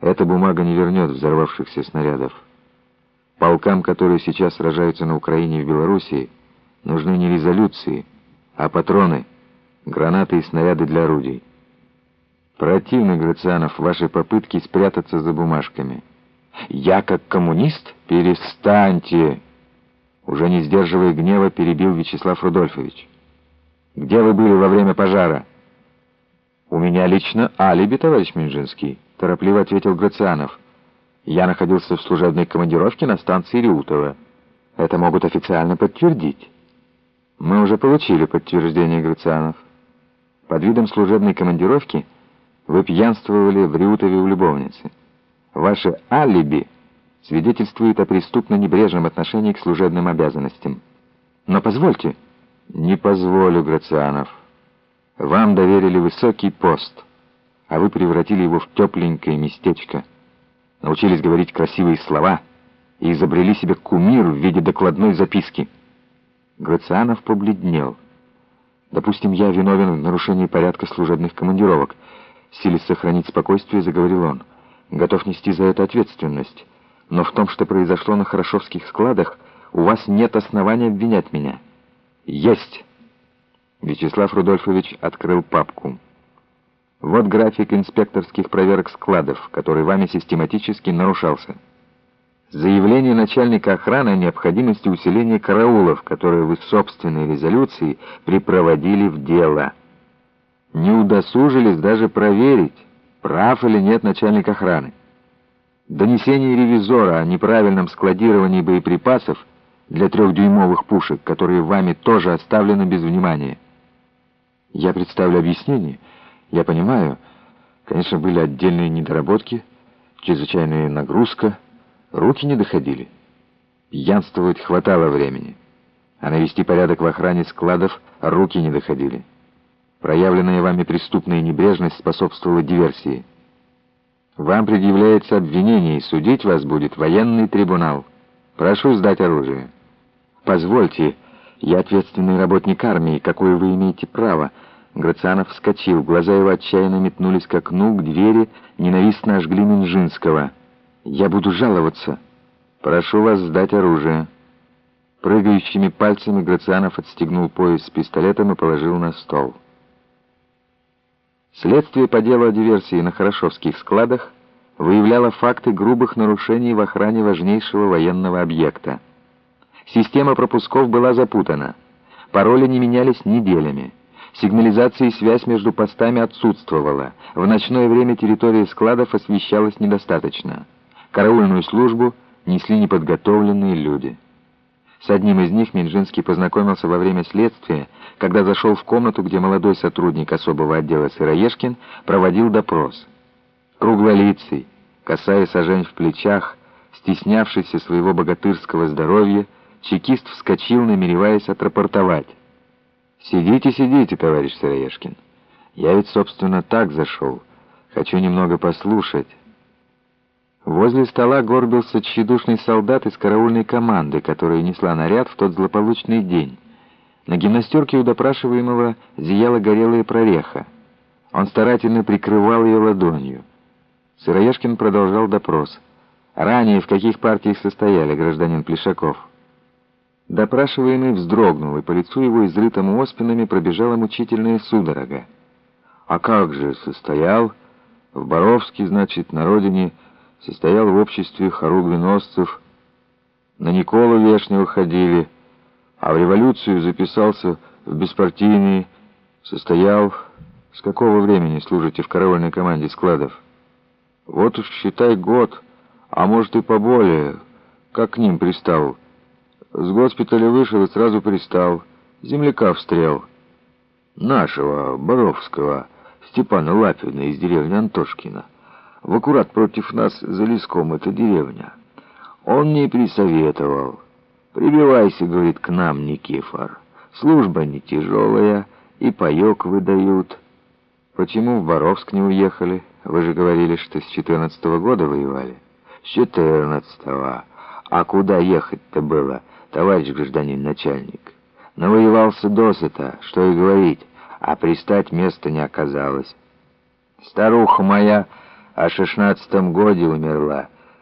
Эта бумага не вернет взорвавшихся снарядов. Полкам, которые сейчас сражаются на Украине и в Белоруссии, нужны не резолюции, а патроны, гранаты и снаряды для орудий. Противны, Грацианов, ваши попытки спрятаться за бумажками. Я, как коммунист, перестаньте! Уже не сдерживая гнева, перебил Вячеслав Рудольфович. Где вы были во время пожара? У меня лично алиби, товарищ Минжинский торопливо ответил Грацианов. «Я находился в служебной командировке на станции Реутова. Это могут официально подтвердить». «Мы уже получили подтверждение, Грацианов. Под видом служебной командировки вы пьянствовали в Реутове у любовницы. Ваше алиби свидетельствует о преступно-небрежном отношении к служебным обязанностям. Но позвольте...» «Не позволю, Грацианов. Вам доверили высокий пост» а вы превратили его в тепленькое местечко. Научились говорить красивые слова и изобрели себе кумир в виде докладной записки. Грацианов побледнел. «Допустим, я виновен в нарушении порядка служебных командировок», силясь сохранить спокойствие, заговорил он. «Готов нести за это ответственность. Но в том, что произошло на Хорошовских складах, у вас нет основания обвинять меня». «Есть!» Вячеслав Рудольфович открыл папку. Вот график инспекторских проверок складов, который вами систематически нарушался. Заявление начальника охраны о необходимости усиления караулов, которые вы собственной резолюцией припроводили в дело. Не удосужились даже проверить, прав или нет начальник охраны. Донесение ревизора о неправильном складировании боеприпасов для трехдюймовых пушек, которые вами тоже оставлены без внимания. Я представлю объяснение — я понимаю, конечно, были отдельные недоработки, чрезвычайная нагрузка, руки не доходили. Пьянствовать хватало времени, а навести порядок в охране складов руки не доходили. Проявленная вами преступная небрежность способствовала диверсии. Вам предъявляется обвинение, и судить вас будет военный трибунал. Прошу сдать оружие. Позвольте, я ответственный работник армии, какое вы имеете право, Грацианов вскочил, глаза его отчаянно метнулись к окну, к двери, ненавистно ожгли Минжинского. «Я буду жаловаться. Прошу вас сдать оружие». Прыгающими пальцами Грацианов отстегнул пояс с пистолетом и положил на стол. Следствие по делу о диверсии на Хорошовских складах выявляло факты грубых нарушений в охране важнейшего военного объекта. Система пропусков была запутана. Пароли не менялись неделями. Сигнализация и связь между постами отсутствовала. В ночное время территория складов освещалась недостаточно. Караульную службу несли неподготовленные люди. С одним из них Минжинский познакомился во время следствия, когда зашел в комнату, где молодой сотрудник особого отдела Сыроежкин проводил допрос. Круглолицый, косая сажень в плечах, стеснявшийся своего богатырского здоровья, чекист вскочил, намереваясь отрапортовать. «Сидите, сидите, товарищ Сыроежкин. Я ведь, собственно, так зашел. Хочу немного послушать». Возле стола горбился тщедушный солдат из караульной команды, которая несла наряд в тот злополучный день. На гимнастерке у допрашиваемого зияла горелая прореха. Он старательно прикрывал ее ладонью. Сыроежкин продолжал допрос. «Ранее в каких партиях состояли, гражданин Плешаков?» Допрашиваемый вздрогнул, и по лицу его, изрытому оспинами, пробежала мучительная судорога. «А как же состоял? В Боровске, значит, на родине, состоял в обществе хоругвеносцев, на Николу Вешнего ходили, а в революцию записался в беспартийные, состоял... С какого времени служите в караульной команде складов? Вот уж считай год, а может и поболее, как к ним пристал». С госпиталя вышел и сразу пристал. Земляка встрел. Нашего, Боровского, Степана Лапина из деревни Антошкина. В аккурат против нас за леском эта деревня. Он мне присоветовал. «Прибивайся, — говорит, — к нам, Никифор. Служба не тяжелая, и паек выдают». «Почему в Боровск не уехали? Вы же говорили, что с четырнадцатого года воевали». «С четырнадцатого. А куда ехать-то было?» Товарищ гражданин начальник. Навоевался досыта, что и говорить, а пристать места не оказалось. Старуха моя о шестнадцатом годе умерла.